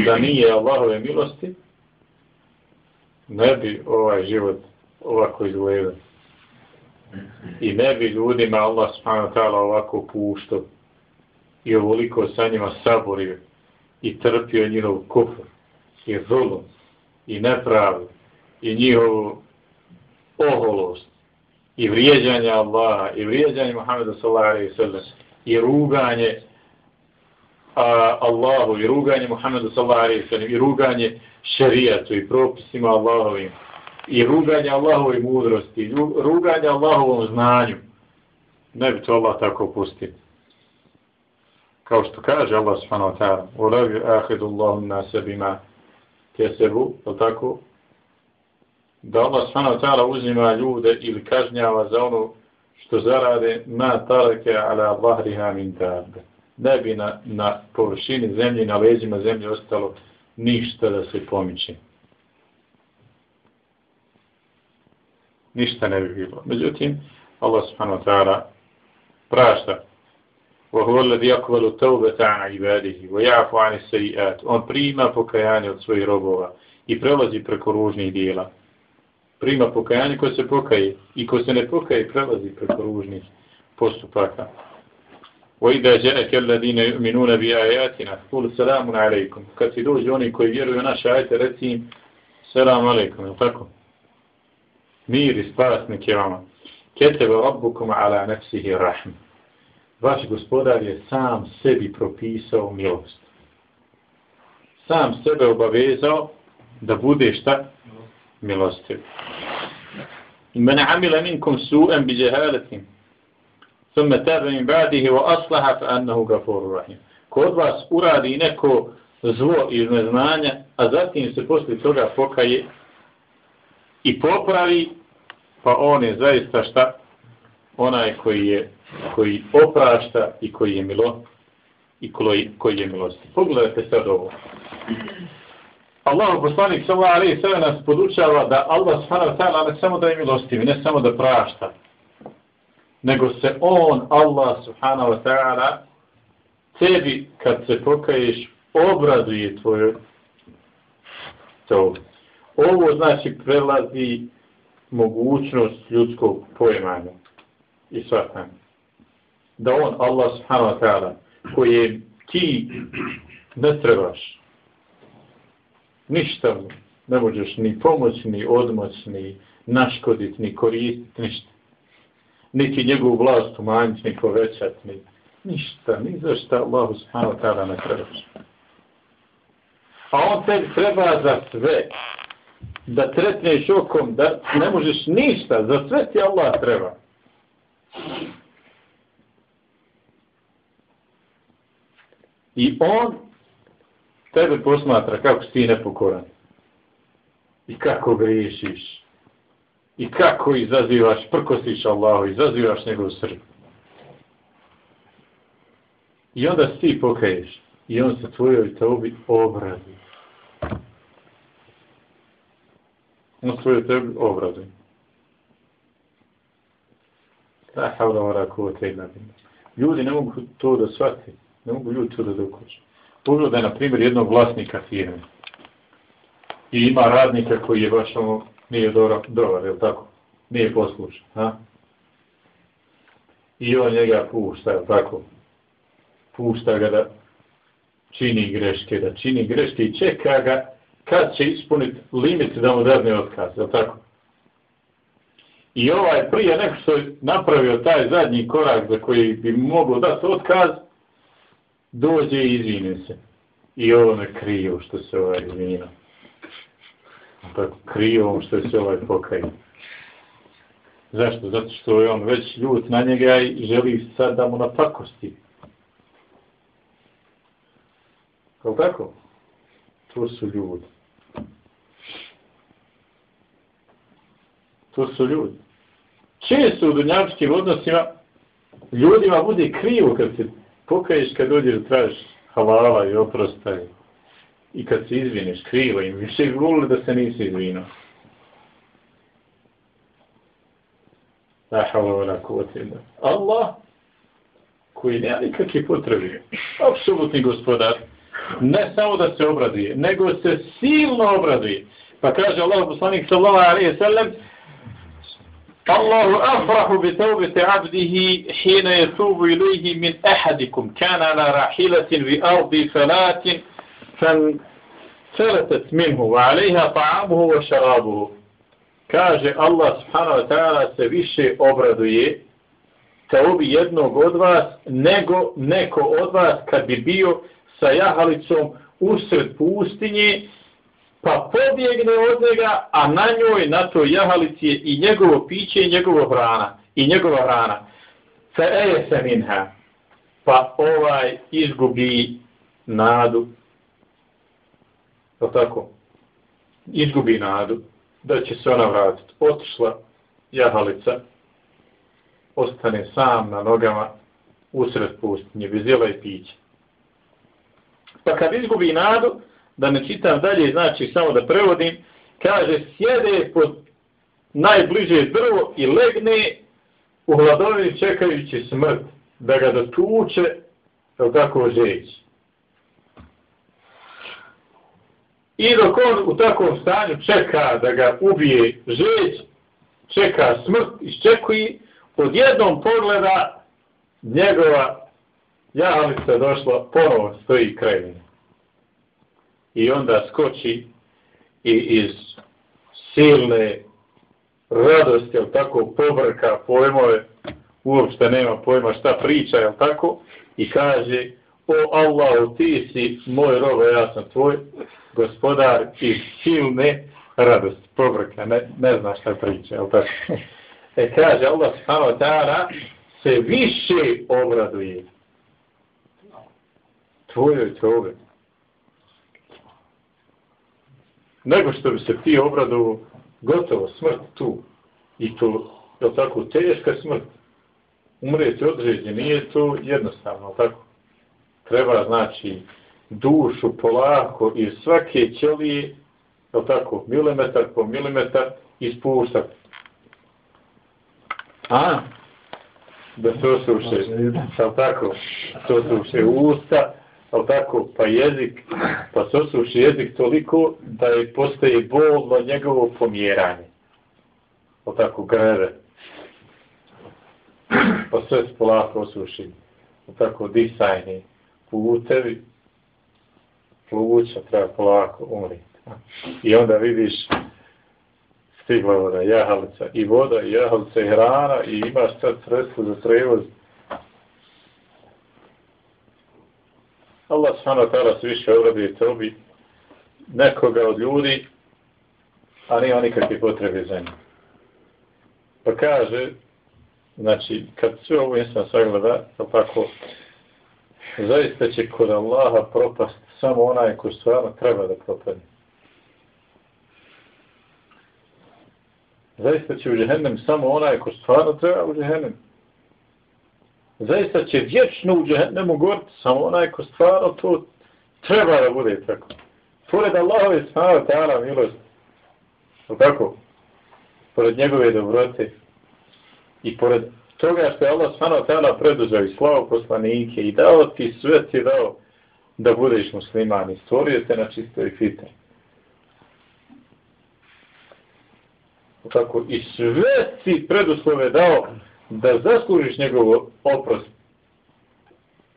da nije Allahove milosti, ne bi ovaj život ovako izgledao. I ne bi ljudima Allah subhanahu wa ta'ala ovako puštao i ovoliko sa njima saborio i trpio njihov kufr i zulum i nepravu i njihovu oholost i vrijeđanje Allaha i vrijeđanje Muhammeda sallallahu alaihi sallam i ruganje a, Allahu i ruganje Muhammedu sallallahu alejhi ve i ruganje šerijatu i propisima Allahovim i ruganje Allahovoj mudrosti i ruganje Allahovom znanju. Ne bi to Allah tako pustio kao što kaže Allah subhanahu wa ta'ala ulavi ahidu Allahum na sebima kesebu je tako da Allah subhanahu ta'ala uzima ljude ili kažnjava za ono što zarade ma tarake ala vahriha min tarbe. ne bi na, na površini zemlje, na leđima zemlje ostalo ništa da se pomiče. Ništa ne bi bilo. Međutim, Allah subhanahu wa ta'ala prašta. وَهُوَ الَّذِي يَقْوَلُ تَوْبَةَ عَنْ عِبَادِهِ وَيَعْفُ عَنِ السَّيِّئَاتِ On prima pokajanje od svojih robova i prelazi preko ružnih dijela. Prima pokajanje ko se pokaje i ko se ne pokaje prelazi preko ružnih postupaka. وَإِذَا جَاءَكَ الَّذِينَ يُؤْمِنُونَ بِآيَاتِنَا قُلْ سَلَامٌ عَلَيْكُمْ Kad ti dođu oni koji vjeruju naše ajete, reci im Selam alaikum, je tako? Mir i spasnik je vama. Ketebe rabbukum ala nefsihi rahim. vaš gospodar je sam sebi propisao milost. Sam sebe obavezao da bude šta? Milostiv. Men amila minkum su'en bi džehaletim. Thumme tebe min ba'dihi wa aslaha fa annahu gafuru rahim. Ko od vas uradi neko zlo iz neznanja, a zatim se poslije toga pokaje i popravi, pa on je zaista šta? Onaj koji je koji oprašta i koji je milo i koji, koji je milosti. Pogledajte sad ovo. Allah poslanik sallallahu alejhi ve sellem nas podučava da Allah subhanahu wa ta'ala ne samo da je milostiv, ne samo da prašta, nego se on, Allah subhanahu wa ta'ala, tebi kad se pokaješ, obraduje tvoju to. Ovo znači prelazi mogućnost ljudskog pojmanja i shvatanja. Da on, Allah subhanahu wa ta'ala, koje ti ne trebaš, ništa mu, ne možeš ni pomoći, ni odmoći, ni naškoditi, ni koristiti, ništa niti njegovu vlast umanjiti, ni povećati, ni ništa, ni za šta Allah subhanahu wa ta'ala ne trebaš. A on te treba za sve, da tretneš okom, da ne možeš ništa, za sve ti Allah treba. I on tebe posmatra kako si ti nepokoran. I kako griješiš i kako izazivaš, prkosiš Allahu, izazivaš njegov srb. I onda ti pokaješ i on se tvojoj tebi obradi. On se tvojoj tebi obradi. La havla mora kuvata illa billah. Ljudi ne mogu to da shvatiti. Ne mogu ljudi to da dokuću. Pogledaj, na primjer, jednog vlasnika firme. I ima radnika koji je baš ono nije dobar, dobar, je tako? Nije poslušan, ha? I on njega pušta, je tako? Pušta ga da čini greške, da čini greške i čeka ga kad će ispuniti limit da mu dadne otkaz, je tako? I ovaj prije nek što je napravio taj zadnji korak za koji bi mogao dati otkaz, dođe i izvine se. I ovo ne što se ovaj izvinio tako krivo što se ovaj pokajio. Zašto? Zato što je on već ljut na njega i želi sad da mu napakosti. Kao tako? To su ljudi. To su ljudi. Često u dunjačkim odnosima ljudima bude krivo kad se pokaješ kad dođeš tražiš halala i oprosta i kad se izviniš, krivo im, više volili da se nisi izvinao. La havala wa. Allah koji nema nikakve potrebe, apsolutni gospodar, ne samo da se obraduje, nego se silno obraduje. Pa kaže Allah poslanik sallallahu alaihi sallam, Allahu afrahu bi tawbati abdihi hina yatubu ilayhi min ahadikum kana ala rahilatin bi ardi falatin فانفلتت منه وعليها طعامه وشرابه kaže Allah subhanahu wa ta'ala se više obraduje taubi jednog od vas nego neko od vas kad bi bio sa jahalicom usred pustinje pa pobjegne od njega a na njoj na toj jahalici je i njegovo piće i njegova hrana i njegova hrana fa eje se minha pa ovaj izgubi nadu Je tako, izgubi nadu da će se ona vratiti. Otišla jahalica, ostane sam na nogama usred pustinje, bez jela i pića. Pa kad izgubi nadu, da ne čitam dalje, znači samo da prevodim, kaže sjede pod najbliže drvo i legne u hladovini čekajući smrt, da ga dotuče, kao tako žeć. I dok on u takvom stanju čeka da ga ubije žeć, čeka smrt, iščekuje, od jednom pogleda njegova jahalica došla, ponovo stoji kraj. I onda skoči i iz silne radosti, jel tako, pobrka pojmove, uopšte nema pojma šta priča, jel tako, i kaže, o Allah, ti si moj roba, ja sam tvoj gospodar i silne radosti, pobrka, ne, ne zna šta priča, jel tako. E kaže, Allah subhanahu ta'ala se više obraduje tvojoj tobe. Nego što bi se ti obradu gotovo smrt tu. I to je tako teška smrt. Umreti određe, nije to jednostavno, tako? Treba, znači, dušu polako iz svake ćelije, je tako, milimetar po milimetar ispuštati. A? Da se osuše, je tako? To se osuše usta, ali tako, pa jezik, pa se osuši jezik toliko da je postaje bolno njegovo pomjeranje. Ali tako, greve. Pa sve se polako osuši. Ali tako, disajni, putevi, pluća treba polako umriti. I onda vidiš stigla voda, jahalica i voda, i jahalica i hrana i imaš sad sredstvo za prevoz Allah subhanahu wa ta'ala se više obradi tobi nekoga od ljudi, a nije oni kakvi za njim. Pa kaže, znači, kad sve ovo insan sagleda, pa tako, zaista će kod Allaha propast samo onaj ko stvarno treba da propadne. Zaista će u džehennem samo onaj ko stvarno treba u džehennem zaista će vječno u džehennemu goriti samo onaj ko stvarno to treba da bude tako. Pored Allahove smava ta'ala milost, o tako, pored njegove dobrote i pored toga što je Allah smava ta'ala preduzao i slavu poslanike i dao ti sve ti dao da budeš musliman i stvorio te na čistoj fitri. Tako, i sve ti preduslove dao da zaslužiš njegov oprost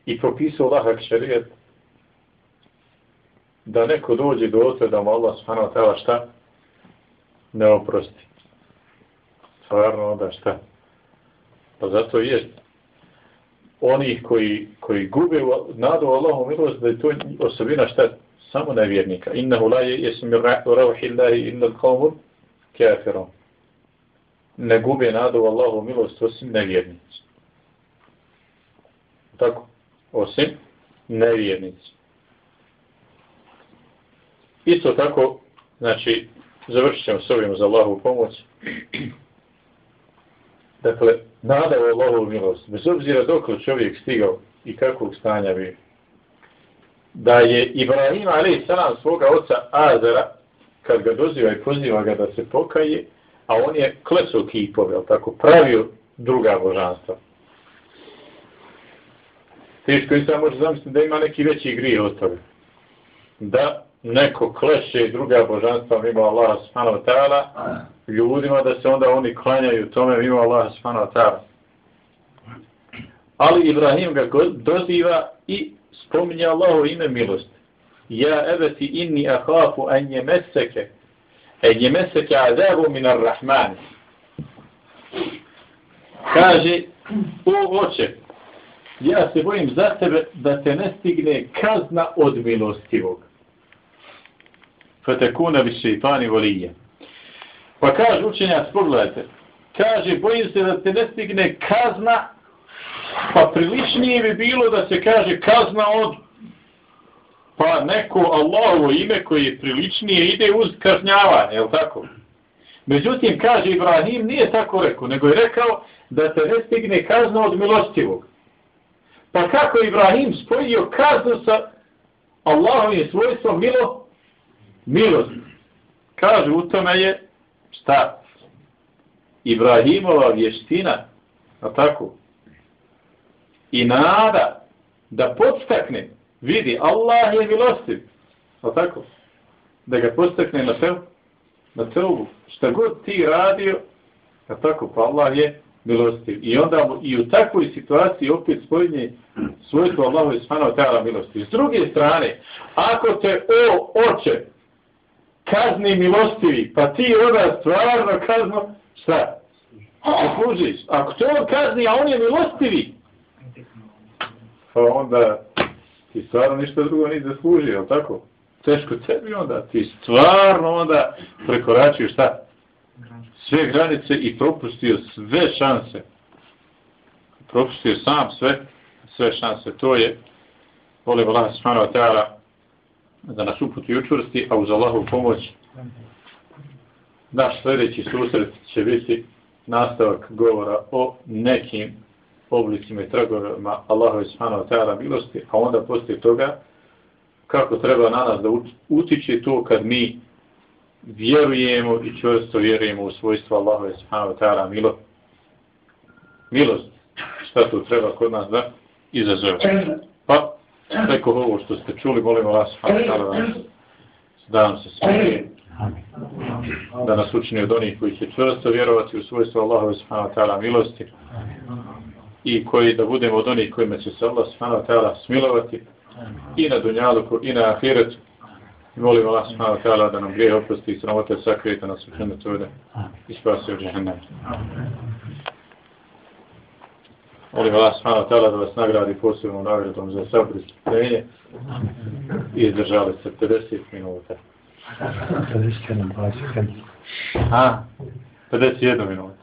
i propisao lahak šarijet da neko dođe do ote da mu Allah subhanahu wa ta'ala šta ne oprosti. Stvarno onda šta? Pa zato je oni koji, koji gube nadu Allahu milost da je to osobina šta samo nevjernika. Innahu la je rauhi rauhillahi innal qawmun kafirom ne gube nadu Allahu milost osim nevjernici. Tako, osim nevjernici. Isto tako, znači, završit ćemo s ovim za Allahu pomoć. Dakle, nada u Allahu milost, bez obzira dok čovjek stigao i kakvog stanja bi, da je Ibrahim ali salam svoga oca Azara, kad ga doziva i poziva ga da se pokaje, a on je klesao kipove, tako, pravio druga božanstva. Teško i sam može zamisliti da ima neki veći grije od toga. Da neko kleše druga božanstva mimo Allaha subhanahu wa ta'ala, ljudima da se onda oni klanjaju tome mimo Allaha subhanahu wa ta'ala. Ali Ibrahim ga doziva i spominje Allahu ime milosti. Ja ebeti inni ahafu an je meseke en je meseke azabu minar rahmani. Kaže, o oče, ja se bojim za tebe da te ne stigne kazna od milostivog. Fatakuna bi šeitani volije. Pa kaže učenjac, pogledajte, kaže, bojim se da te ne stigne kazna, pa priličnije bi bilo da se kaže kazna od pa neko Allahovo ime koji je priličnije ide uz kažnjavanje, je tako? Međutim, kaže Ibrahim, nije tako rekao, nego je rekao da se ne stigne kazna od milostivog. Pa kako Ibrahim spojio kaznu sa Allahovim svojstvom milo? Milost. Kaže, u tome je šta? Ibrahimova vještina, a tako? I nada da podstakne vidi, Allah je milostiv. A tako? Da ga postakne na tel, na telbu. Šta god ti radio, a tako, pa Allah je milostiv. I onda mu, i u takvoj situaciji opet spojenje svojstvo Allahu i Subhanahu ta'ala milosti. S druge strane, ako te o oče kazni milostivi, pa ti onda stvarno kazno, šta? Zaslužiš. Ako te on kazni, a on je milostivi, pa onda ti stvarno ništa drugo ni zaslužio, je tako? Teško tebi onda, ti stvarno onda prekoračio šta? Sve granice i propustio sve šanse. Propustio sam sve, sve šanse. To je, vole Allah subhanahu wa ta'ala, da nas uputi učvrsti, a uz Allahu pomoć naš sljedeći susret će biti nastavak govora o nekim oblicima i tragovima Allahove subhanahu wa ta'ala milosti, a onda poslije toga kako treba na nas da utiče to kad mi vjerujemo i čvrsto vjerujemo u svojstvo Allahove subhanahu wa ta'ala milo, milost. Šta to treba kod nas da izazove. Pa, preko ovo što ste čuli, molimo vas subhanahu ta'ala da nam se smije da nas učini od onih koji će čvrsto vjerovati u svojstvo Allahove subhanahu wa ta'ala milosti i koji da budemo od onih kojima će se Allah subhanahu wa ta'ala smilovati i na dunjaluku i na ahiretu i molim Allah subhanahu wa ta'ala da nam grije oprosti i sramote sakrije da nas učinu tude i spasi od džahennama. Molim Allah subhanahu wa ta'ala da vas nagradi posebnom nagradom za sabr i strpljenje i izdržali se 50 minuta. 51, 20 A, 51 minuta.